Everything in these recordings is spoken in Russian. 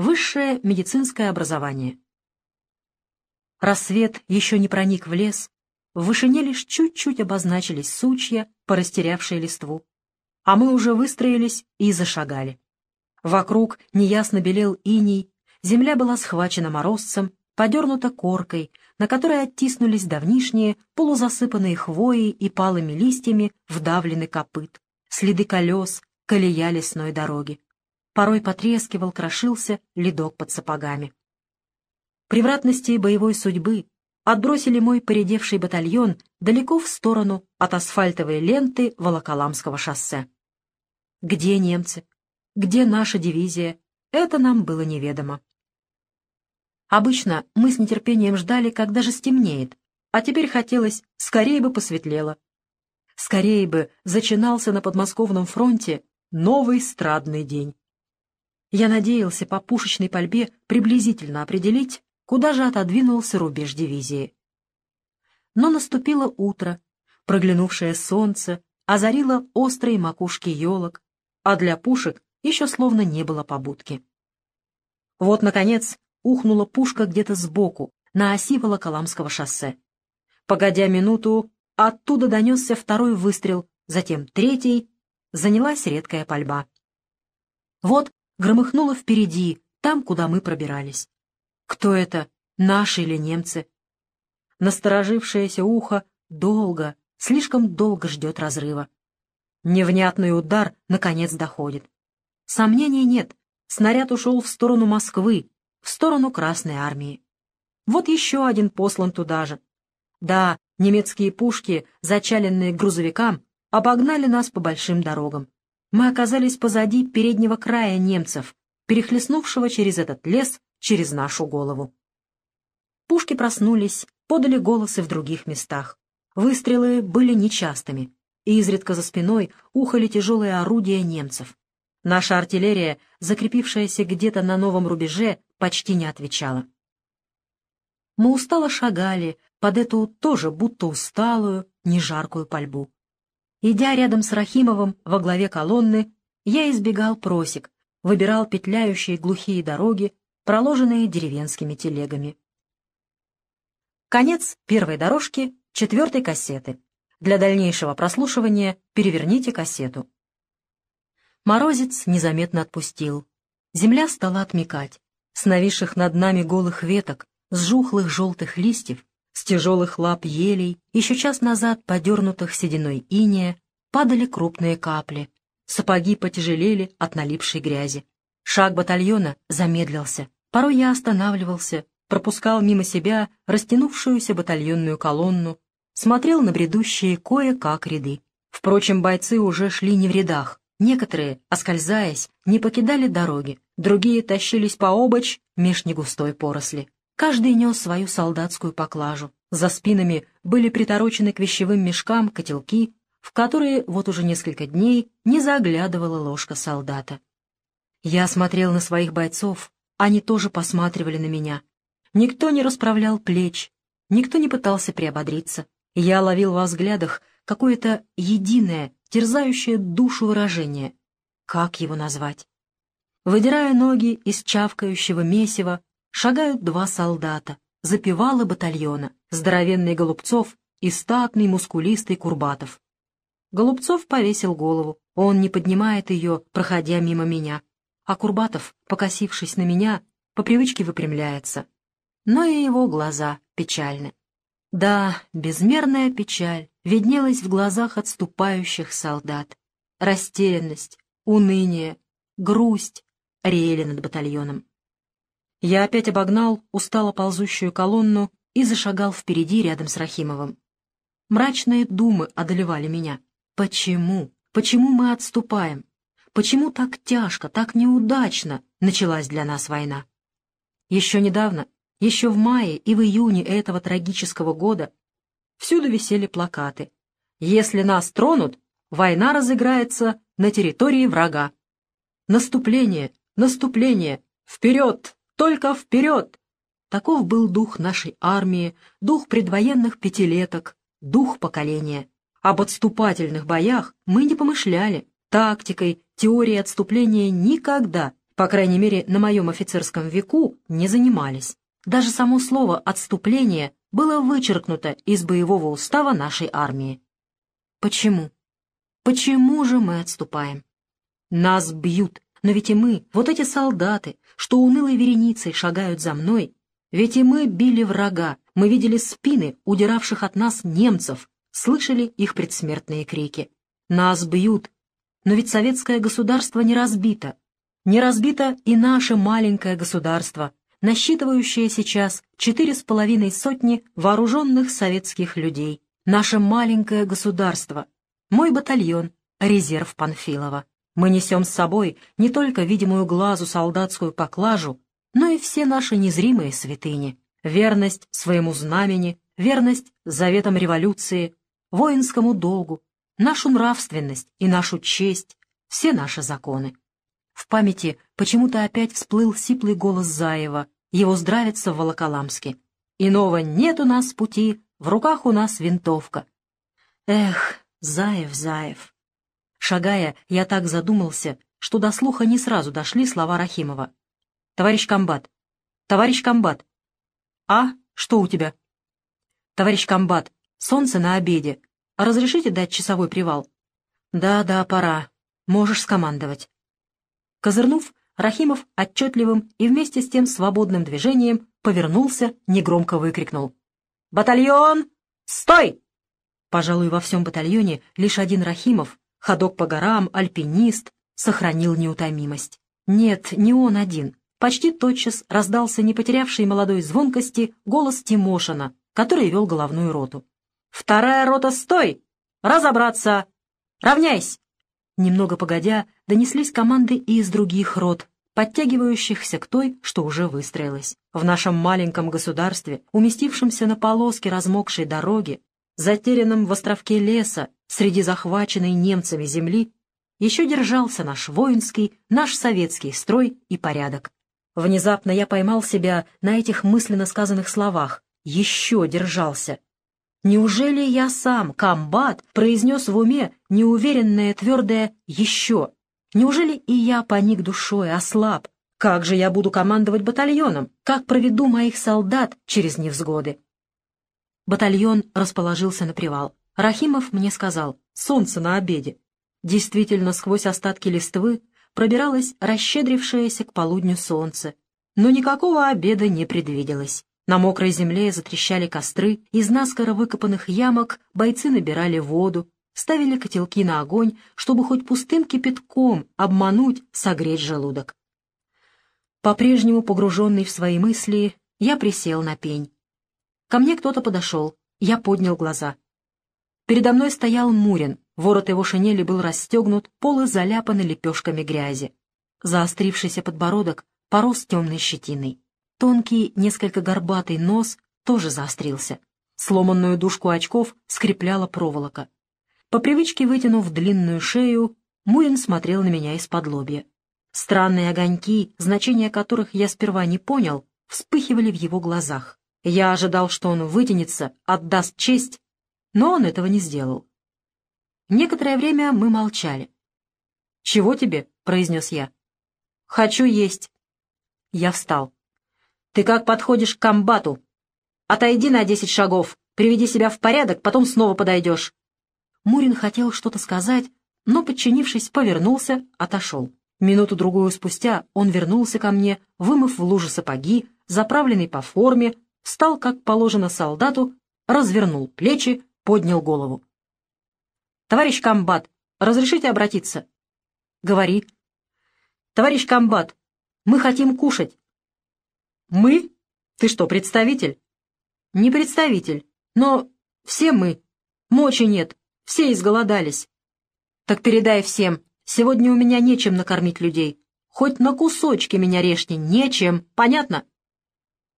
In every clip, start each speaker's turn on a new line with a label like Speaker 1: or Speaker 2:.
Speaker 1: Высшее медицинское образование. Рассвет еще не проник в лес, в вышине лишь чуть-чуть обозначились сучья, порастерявшие листву. А мы уже выстроились и зашагали. Вокруг неясно белел иней, земля была схвачена морозцем, подернута коркой, на которой оттиснулись давнишние, полузасыпанные хвоей и палыми листьями вдавлены копыт, следы колес, колея лесной дороги. Порой потрескивал, крошился ледок под сапогами. Превратности боевой судьбы отбросили мой поредевший батальон далеко в сторону от асфальтовой ленты Волоколамского шоссе. Где немцы? Где наша дивизия? Это нам было неведомо. Обычно мы с нетерпением ждали, когда же стемнеет, а теперь хотелось, скорее бы посветлело. Скорее бы зачинался на подмосковном фронте новый страдный день. Я надеялся по пушечной пальбе приблизительно определить, куда же отодвинулся рубеж дивизии. Но наступило утро, проглянувшее солнце озарило острые макушки елок, а для пушек еще словно не было побудки. Вот, наконец, ухнула пушка где-то сбоку, на оси Волоколамского шоссе. Погодя минуту, оттуда донесся второй выстрел, затем третий, занялась редкая пальба. Вот громыхнуло впереди, там, куда мы пробирались. Кто это, наши или немцы? Насторожившееся ухо долго, слишком долго ждет разрыва. Невнятный удар, наконец, доходит. Сомнений нет, снаряд ушел в сторону Москвы, в сторону Красной Армии. Вот еще один послан туда же. Да, немецкие пушки, зачаленные грузовикам, обогнали нас по большим дорогам. Мы оказались позади переднего края немцев, перехлестнувшего через этот лес, через нашу голову. Пушки проснулись, подали голосы в других местах. Выстрелы были нечастыми, и изредка за спиной ухали тяжелые орудия немцев. Наша артиллерия, закрепившаяся где-то на новом рубеже, почти не отвечала. Мы устало шагали под эту тоже будто усталую, нежаркую пальбу. Идя рядом с Рахимовым во главе колонны, я избегал просек, выбирал петляющие глухие дороги, проложенные деревенскими телегами. Конец первой дорожки четвертой кассеты. Для дальнейшего прослушивания переверните кассету. Морозец незаметно отпустил. Земля стала отмекать. С нависших над нами голых веток, с жухлых желтых листьев, с тяжелых лап елей, еще час назад подернутых сединой иния, падали крупные капли. Сапоги потяжелели от налипшей грязи. Шаг батальона замедлился. Порой я останавливался, пропускал мимо себя растянувшуюся батальонную колонну, смотрел на бредущие кое-как ряды. Впрочем, бойцы уже шли не в рядах. Некоторые, оскользаясь, не покидали дороги, другие тащились пообочь меж негустой поросли. Каждый нес свою солдатскую поклажу. За спинами были приторочены к вещевым мешкам котелки, в которые вот уже несколько дней не заглядывала ложка солдата. Я смотрел на своих бойцов, они тоже посматривали на меня. Никто не расправлял плеч, никто не пытался приободриться. Я ловил во взглядах какое-то единое, терзающее душу выражение. Как его назвать? Выдирая ноги из чавкающего месива, шагают два солдата, запевалы батальона, здоровенный Голубцов и статный мускулистый Курбатов. Голубцов повесил голову, он не поднимает ее, проходя мимо меня, а Курбатов, покосившись на меня, по привычке выпрямляется. Но и его глаза печальны. Да, безмерная печаль виднелась в глазах отступающих солдат. Растерянность, уныние, грусть реяли над батальоном. Я опять обогнал устало ползущую колонну и зашагал впереди рядом с Рахимовым. Мрачные думы одолевали меня. Почему? Почему мы отступаем? Почему так тяжко, так неудачно началась для нас война? Еще недавно, еще в мае и в июне этого трагического года всюду висели плакаты. «Если нас тронут, война разыграется на территории врага». Наступление, наступление, вперед! Только вперед! Таков был дух нашей армии, дух предвоенных пятилеток, дух поколения. Об отступательных боях мы не помышляли. Тактикой, теорией отступления никогда, По крайней мере, на моем офицерском веку не занимались. Даже само слово «отступление» было вычеркнуто из боевого устава нашей армии. Почему? Почему же мы отступаем? Нас бьют, но ведь и мы, вот эти солдаты, что унылой вереницей шагают за мной, ведь и мы били врага, мы видели спины удиравших от нас немцев, слышали их предсмертные крики. Нас бьют, но ведь советское государство не разбито. Не разбито и наше маленькое государство, насчитывающее сейчас четыре с половиной сотни вооруженных советских людей. Наше маленькое государство. Мой батальон, резерв Панфилова. Мы несем с собой не только видимую глазу солдатскую поклажу, но и все наши незримые святыни. Верность своему знамени, верность заветам революции, воинскому долгу, нашу нравственность и нашу честь, все наши законы. В памяти почему-то опять всплыл сиплый голос Заева, его здравится в Волоколамске. «Иного нет у нас пути, в руках у нас винтовка». Эх, Заев, Заев. Шагая, я так задумался, что до слуха не сразу дошли слова Рахимова. «Товарищ комбат! Товарищ комбат!» «А, что у тебя?» «Товарищ комбат, солнце на обеде. Разрешите дать часовой привал?» «Да, да, пора. Можешь скомандовать». Козырнув, Рахимов отчетливым и вместе с тем свободным движением повернулся, негромко выкрикнул. «Батальон! Стой!» Пожалуй, во всем батальоне лишь один Рахимов, ходок по горам, альпинист, сохранил неутомимость. Нет, не он один. Почти тотчас раздался не потерявший молодой звонкости голос Тимошина, который вел головную роту. «Вторая рота, стой! Разобраться! Равняйсь!» Немного погодя, донеслись команды и из других рот, подтягивающихся к той, что уже выстроилась. В нашем маленьком государстве, уместившемся на полоске размокшей дороги, затерянном в островке леса, среди захваченной немцами земли, еще держался наш воинский, наш советский строй и порядок. Внезапно я поймал себя на этих мысленно сказанных словах «еще держался», Неужели я сам, комбат, произнес в уме неуверенное твердое «еще»? Неужели и я поник душой, ослаб? Как же я буду командовать батальоном? Как проведу моих солдат через невзгоды? Батальон расположился на привал. Рахимов мне сказал «Солнце на обеде». Действительно, сквозь остатки листвы пробиралось расщедрившееся к полудню солнце, но никакого обеда не предвиделось. На мокрой земле затрещали костры, из наскоро выкопанных ямок бойцы набирали воду, ставили котелки на огонь, чтобы хоть пустым кипятком обмануть, согреть желудок. По-прежнему погруженный в свои мысли, я присел на пень. Ко мне кто-то подошел, я поднял глаза. Передо мной стоял Мурин, ворот его шинели был расстегнут, полы заляпаны лепешками грязи. Заострившийся подбородок порос темной щетиной. Тонкий, несколько горбатый нос тоже заострился. Сломанную дужку очков скрепляла проволока. По привычке вытянув длинную шею, Мурин смотрел на меня из-под лобья. Странные огоньки, значения которых я сперва не понял, вспыхивали в его глазах. Я ожидал, что он вытянется, отдаст честь, но он этого не сделал. Некоторое время мы молчали. «Чего тебе?» — произнес я. «Хочу есть». Я встал. Ты как подходишь к комбату? Отойди на десять шагов, приведи себя в порядок, потом снова подойдешь. Мурин хотел что-то сказать, но, подчинившись, повернулся, отошел. Минуту-другую спустя он вернулся ко мне, вымыв в луже сапоги, заправленный по форме, встал, как положено солдату, развернул плечи, поднял голову. «Товарищ комбат, разрешите обратиться?» «Говори». «Товарищ комбат, мы хотим кушать. «Мы? Ты что, представитель?» «Не представитель, но все мы. Мочи нет, все изголодались». «Так передай всем, сегодня у меня нечем накормить людей. Хоть на кусочки меня режьте, нечем, понятно?»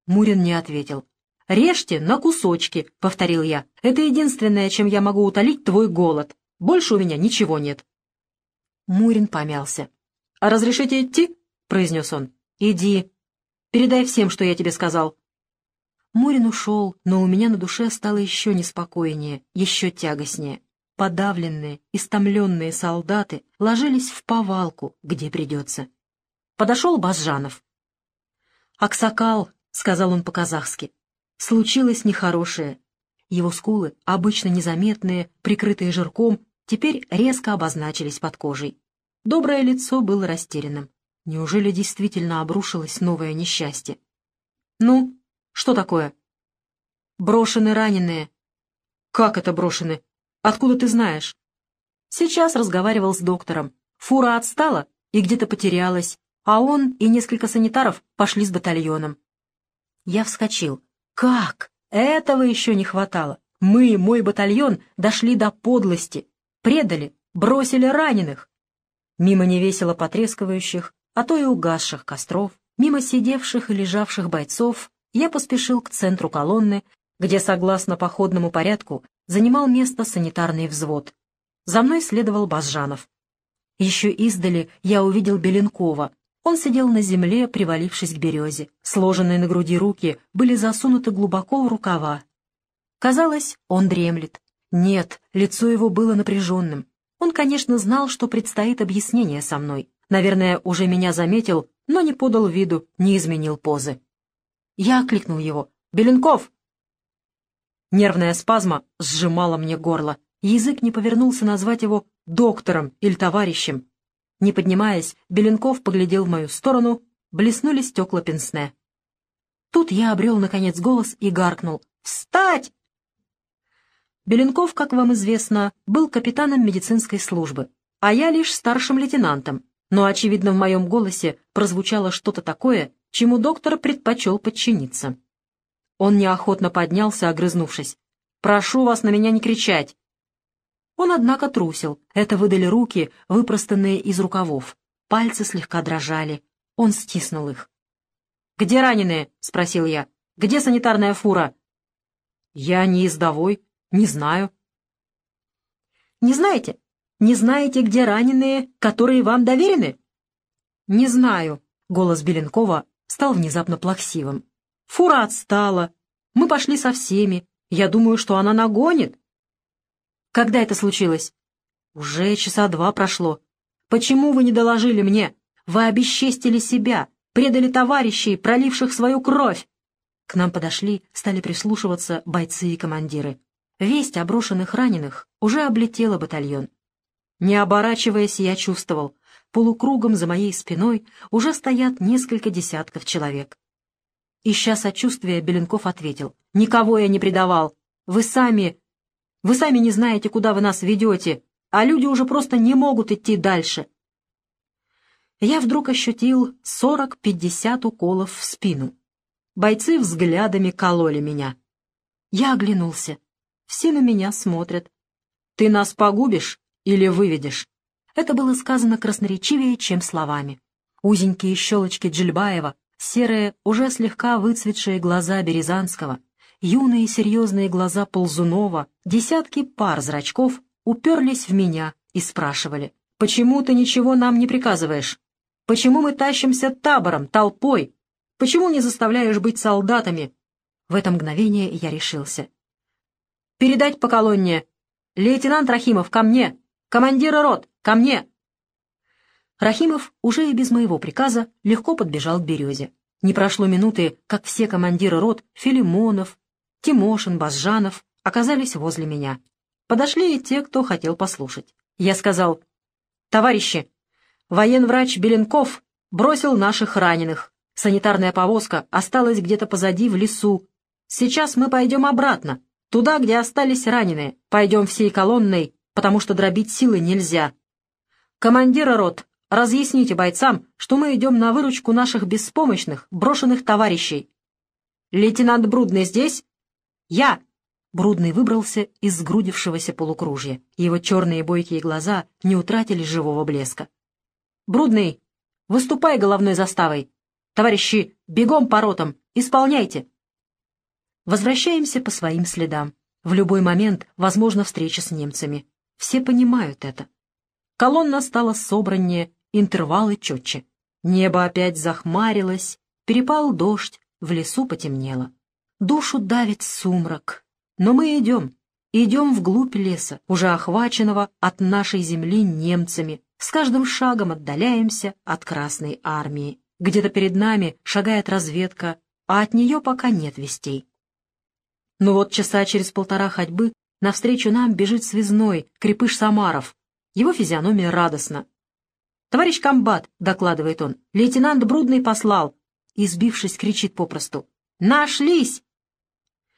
Speaker 1: Мурин не ответил. «Режьте на кусочки», — повторил я. «Это единственное, чем я могу утолить твой голод. Больше у меня ничего нет». Мурин помялся. «А разрешите идти?» — произнес он. «Иди», Передай всем, что я тебе сказал». Мурин ушел, но у меня на душе стало еще неспокойнее, еще тягостнее. Подавленные, истомленные солдаты ложились в повалку, где придется. подошел Базжанов. «Аксакал», — сказал он по-казахски, — «случилось нехорошее». Его скулы, обычно незаметные, прикрытые жирком, теперь резко обозначились под кожей. Доброе лицо было растерянным. Неужели действительно обрушилось новое несчастье? «Ну, что такое?» «Брошены раненые». «Как это брошены? Откуда ты знаешь?» Сейчас разговаривал с доктором. Фура отстала и где-то потерялась, а он и несколько санитаров пошли с батальоном. Я вскочил. «Как? Этого еще не хватало. Мы, мой батальон, дошли до подлости. Предали, бросили раненых. Мимо невесело потрескивающих, а то и угасших костров, мимо сидевших и лежавших бойцов, я поспешил к центру колонны, где, согласно походному порядку, занимал место санитарный взвод. За мной следовал Базжанов. Еще издали я увидел Беленкова. Он сидел на земле, привалившись к березе. Сложенные на груди руки были засунуты глубоко в рукава. Казалось, он дремлет. Нет, лицо его было напряженным. Он, конечно, знал, что предстоит объяснение со мной. Наверное, уже меня заметил, но не подал виду, не изменил позы. Я окликнул его. «Беленков!» Нервная спазма сжимала мне горло. Язык не повернулся назвать его доктором или товарищем. Не поднимаясь, Беленков поглядел в мою сторону, блеснули стекла пенсне. Тут я обрел, наконец, голос и гаркнул. «Встать!» Беленков, как вам известно, был капитаном медицинской службы, а я лишь старшим лейтенантом, но, очевидно, в моем голосе прозвучало что-то такое, чему доктор предпочел подчиниться. Он неохотно поднялся, огрызнувшись. «Прошу вас на меня не кричать!» Он, однако, трусил. Это выдали руки, выпростанные из рукавов. Пальцы слегка дрожали. Он стиснул их. «Где раненые?» — спросил я. «Где санитарная фура?» «Я не издовой», не знаю. Не знаете? Не знаете, где раненые, которые вам доверены? Не знаю. Голос Беленкова стал внезапно плаксивым. Фура отстала. Мы пошли со всеми. Я думаю, что она нагонит. Когда это случилось? Уже часа два прошло. Почему вы не доложили мне? Вы обесчестили себя, предали товарищей, проливших свою кровь. К нам подошли, стали прислушиваться бойцы и командиры. Весть о брошенных раненых уже облетела батальон. Не оборачиваясь, я чувствовал, полукругом за моей спиной уже стоят несколько десятков человек. Ища сочувствия, Беленков ответил, «Никого я не предавал. Вы сами... Вы сами не знаете, куда вы нас ведете, а люди уже просто не могут идти дальше». Я вдруг ощутил сорок-пятьдесят уколов в спину. Бойцы взглядами кололи меня. Я оглянулся. Все на меня смотрят. «Ты нас погубишь или выведешь?» Это было сказано красноречивее, чем словами. Узенькие щелочки Джильбаева, серые, уже слегка выцветшие глаза Березанского, юные серьезные глаза Ползунова, десятки пар зрачков уперлись в меня и спрашивали, «Почему ты ничего нам не приказываешь? Почему мы тащимся табором, толпой? Почему не заставляешь быть солдатами?» В это мгновение я решился. Передать по колонне. Лейтенант Рахимов, ко мне! Командира рот, ко мне!» Рахимов уже и без моего приказа легко подбежал к березе. Не прошло минуты, как все командиры рот, Филимонов, Тимошин, Базжанов, оказались возле меня. Подошли и те, кто хотел послушать. Я сказал, «Товарищи, военврач Беленков бросил наших раненых. Санитарная повозка осталась где-то позади в лесу. Сейчас мы пойдем обратно. Туда, где остались раненые. Пойдем всей колонной, потому что дробить силы нельзя. Командира рот, разъясните бойцам, что мы идем на выручку наших беспомощных, брошенных товарищей. Лейтенант Брудный здесь? Я. Брудный выбрался из сгрудившегося полукружья. Его черные бойкие глаза не утратили живого блеска. «Брудный, выступай головной заставой! Товарищи, бегом по ротам! Исполняйте!» Возвращаемся по своим следам. В любой момент возможна встреча с немцами. Все понимают это. Колонна стала собраннее, интервалы четче. Небо опять захмарилось, перепал дождь, в лесу потемнело. Душу давит сумрак. Но мы идем, идем вглубь леса, уже охваченного от нашей земли немцами, с каждым шагом отдаляемся от Красной Армии. Где-то перед нами шагает разведка, а от нее пока нет вестей. Но вот часа через полтора ходьбы навстречу нам бежит связной, крепыш Самаров. Его физиономия радостна. «Товарищ комбат», — докладывает он, — «лейтенант Брудный послал». И, сбившись, кричит попросту. «Нашлись!»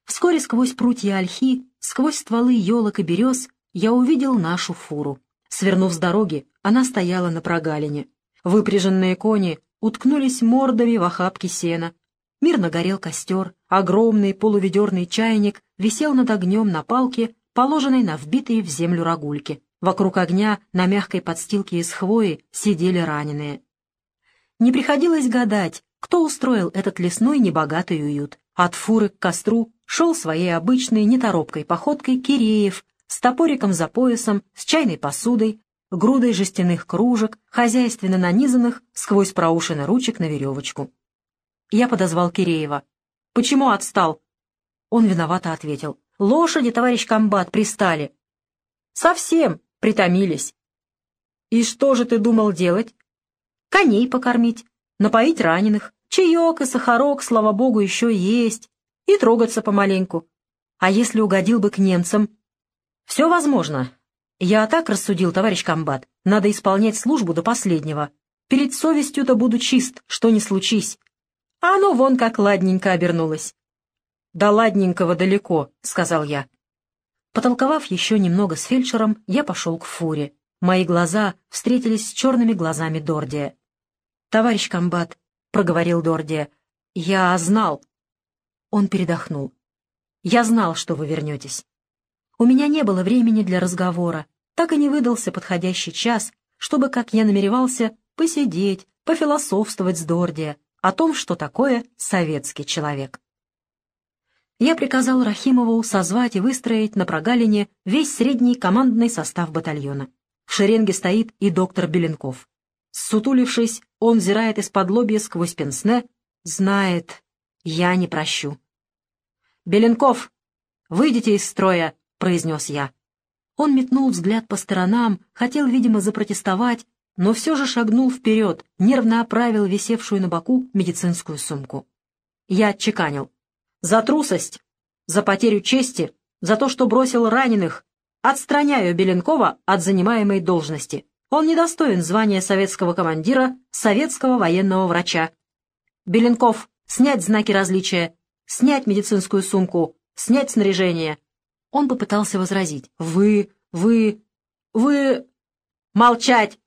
Speaker 1: Вскоре сквозь прутья ольхи, сквозь стволы елок и берез, я увидел нашу фуру. Свернув с дороги, она стояла на прогалине. Выпряженные кони уткнулись мордами в охапки сена. Мирно горел костер, огромный полуведерный чайник висел над огнем на палке, положенной на вбитые в землю рогульки. Вокруг огня на мягкой подстилке из хвои сидели раненые. Не приходилось гадать, кто устроил этот лесной небогатый уют. От фуры к костру шел своей обычной неторопкой походкой Киреев с топориком за поясом, с чайной посудой, грудой жестяных кружек, хозяйственно нанизанных сквозь проушины ручек на веревочку. Я подозвал Киреева. «Почему отстал?» Он виновато ответил. «Лошади, товарищ комбат, пристали». «Совсем притомились». «И что же ты думал делать?» «Коней покормить, напоить раненых, чаек и сахарок, слава богу, еще есть, и трогаться помаленьку. А если угодил бы к немцам?» «Все возможно. Я так рассудил, товарищ комбат. Надо исполнять службу до последнего. Перед совестью-то буду чист, что ни случись. А оно вон как ладненько обернулось». «До ладненького далеко», — сказал я. Потолковав еще немного с фельдшером, я пошел к фуре. Мои глаза встретились с черными глазами Дордия. «Товарищ комбат», — проговорил Дордия, — «я знал». Он передохнул. «Я знал, что вы вернетесь. У меня не было времени для разговора, так и не выдался подходящий час, чтобы, как я намеревался, посидеть, пофилософствовать с Дордия о том, что такое советский человек я приказал Рахимову созвать и выстроить на прогалине весь средний командный состав батальона. В шеренге стоит и доктор Беленков. Сутулившись, он взирает из-под лобья сквозь пенсне, знает, я не прощу. «Беленков, выйдите из строя!» — произнес я. Он метнул взгляд по сторонам, хотел, видимо, запротестовать, но все же шагнул вперед, нервно оправил висевшую на боку медицинскую сумку. Я отчеканил. За трусость, за потерю чести, за то, что бросил раненых. Отстраняю Беленкова от занимаемой должности. Он недостоин звания советского командира, советского военного врача. Беленков, снять знаки различия, снять медицинскую сумку, снять снаряжение. Он попытался возразить. «Вы, вы, вы...» «Молчать!»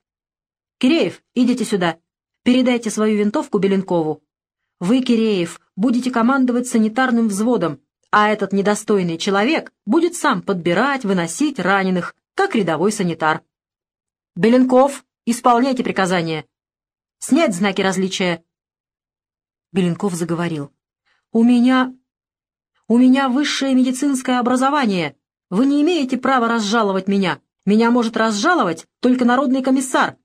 Speaker 1: «Киреев, идите сюда. Передайте свою винтовку Беленкову. Вы, Киреев, будете командовать санитарным взводом, а этот недостойный человек будет сам подбирать, выносить раненых, как рядовой санитар. Беленков, исполняйте приказания. Снять знаки различия. Беленков заговорил. «У меня... у меня высшее медицинское образование. Вы не имеете права разжаловать меня. Меня может разжаловать только народный комиссар».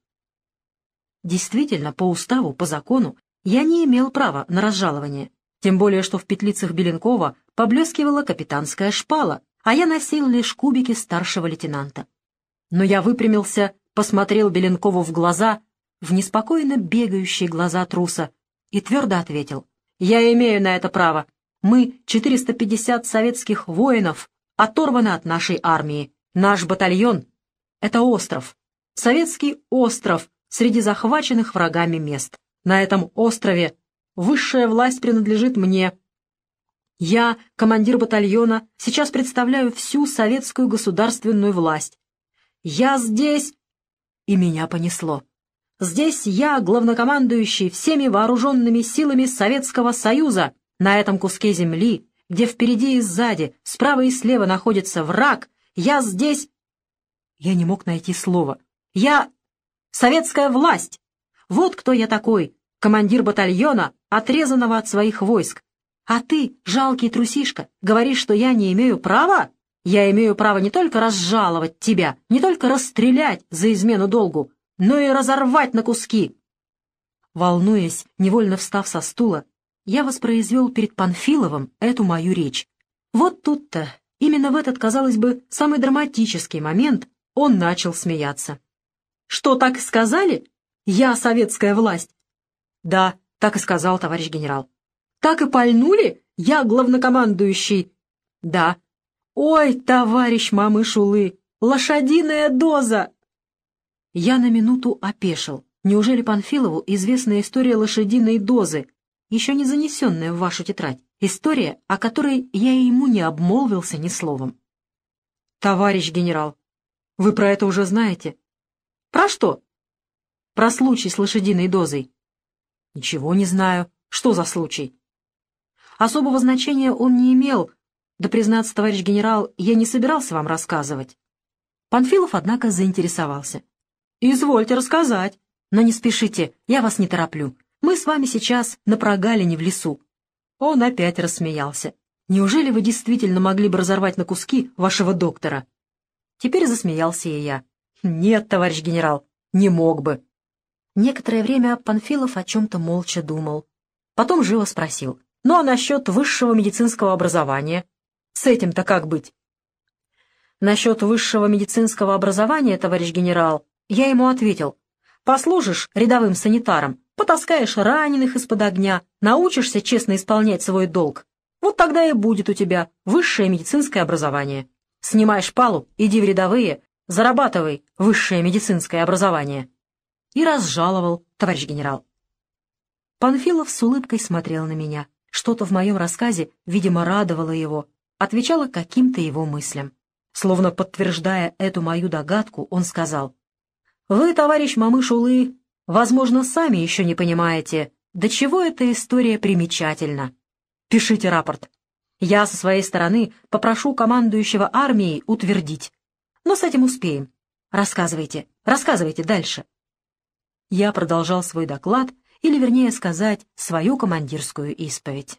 Speaker 1: Действительно, по уставу, по закону, я не имел права на разжалование, тем более что в петлицах Беленкова поблескивала капитанская шпала, а я носил лишь кубики старшего лейтенанта. Но я выпрямился, посмотрел Беленкову в глаза, в неспокойно бегающие глаза труса, и твердо ответил, «Я имею на это право. Мы, 450 советских воинов, оторваны от нашей армии. Наш батальон — это остров, советский остров среди захваченных врагами мест. На этом острове высшая власть принадлежит мне. Я, командир батальона, сейчас представляю всю советскую государственную власть. Я здесь... И меня понесло. Здесь я, главнокомандующий всеми вооруженными силами Советского Союза, на этом куске земли, где впереди и сзади, справа и слева находится враг, я здесь... Я не мог найти слова. Я... Советская власть! Вот кто я такой, командир батальона, отрезанного от своих войск. А ты, жалкий трусишка, говоришь, что я не имею права? Я имею право не только разжаловать тебя, не только расстрелять за измену долгу, но и разорвать на куски. Волнуясь, невольно встав со стула, я воспроизвел перед Панфиловым эту мою речь. Вот тут-то, именно в этот, казалось бы, самый драматический момент, он начал смеяться. Что, так и сказали? Я советская власть. Да, так и сказал товарищ генерал. Так и пальнули? Я главнокомандующий. Да. Ой, товарищ Мамышулы, лошадиная доза! Я на минуту опешил. Неужели Панфилову известна история лошадиной дозы, еще не занесенная в вашу тетрадь? История, о которой я и ему не обмолвился ни словом. Товарищ генерал, вы про это уже знаете? Про что? Про случай с лошадиной дозой. Ничего не знаю. Что за случай? Особого значения он не имел. Да, признаться, товарищ генерал, я не собирался вам рассказывать. Панфилов, однако, заинтересовался. «Извольте рассказать. Но не спешите, я вас не тороплю. Мы с вами сейчас на прогалине в лесу». Он опять рассмеялся. «Неужели вы действительно могли бы разорвать на куски вашего доктора?» Теперь засмеялся и я. «Нет, товарищ генерал, не мог бы». Некоторое время Панфилов о чем-то молча думал. Потом живо спросил. «Ну а насчет высшего медицинского образования? С этим-то как быть?» Насчет высшего медицинского образования, товарищ генерал, я ему ответил. Послужишь рядовым санитаром, потаскаешь раненых из-под огня, научишься честно исполнять свой долг. Вот тогда и будет у тебя высшее медицинское образование. Снимай шпалу, иди в рядовые, зарабатывай высшее медицинское образование. И разжаловал, товарищ генерал. Панфилов с улыбкой смотрел на меня. Что-то в моем рассказе, видимо, радовало его, отвечало каким-то его мыслям. Словно подтверждая эту мою догадку, он сказал, «Вы, товарищ Мамышулы, возможно, сами еще не понимаете, до чего эта история примечательна. Пишите рапорт. Я со своей стороны попрошу командующего армией утвердить. Но с этим успеем. Рассказывайте, рассказывайте дальше. Я продолжал свой доклад, или, вернее сказать, свою командирскую исповедь.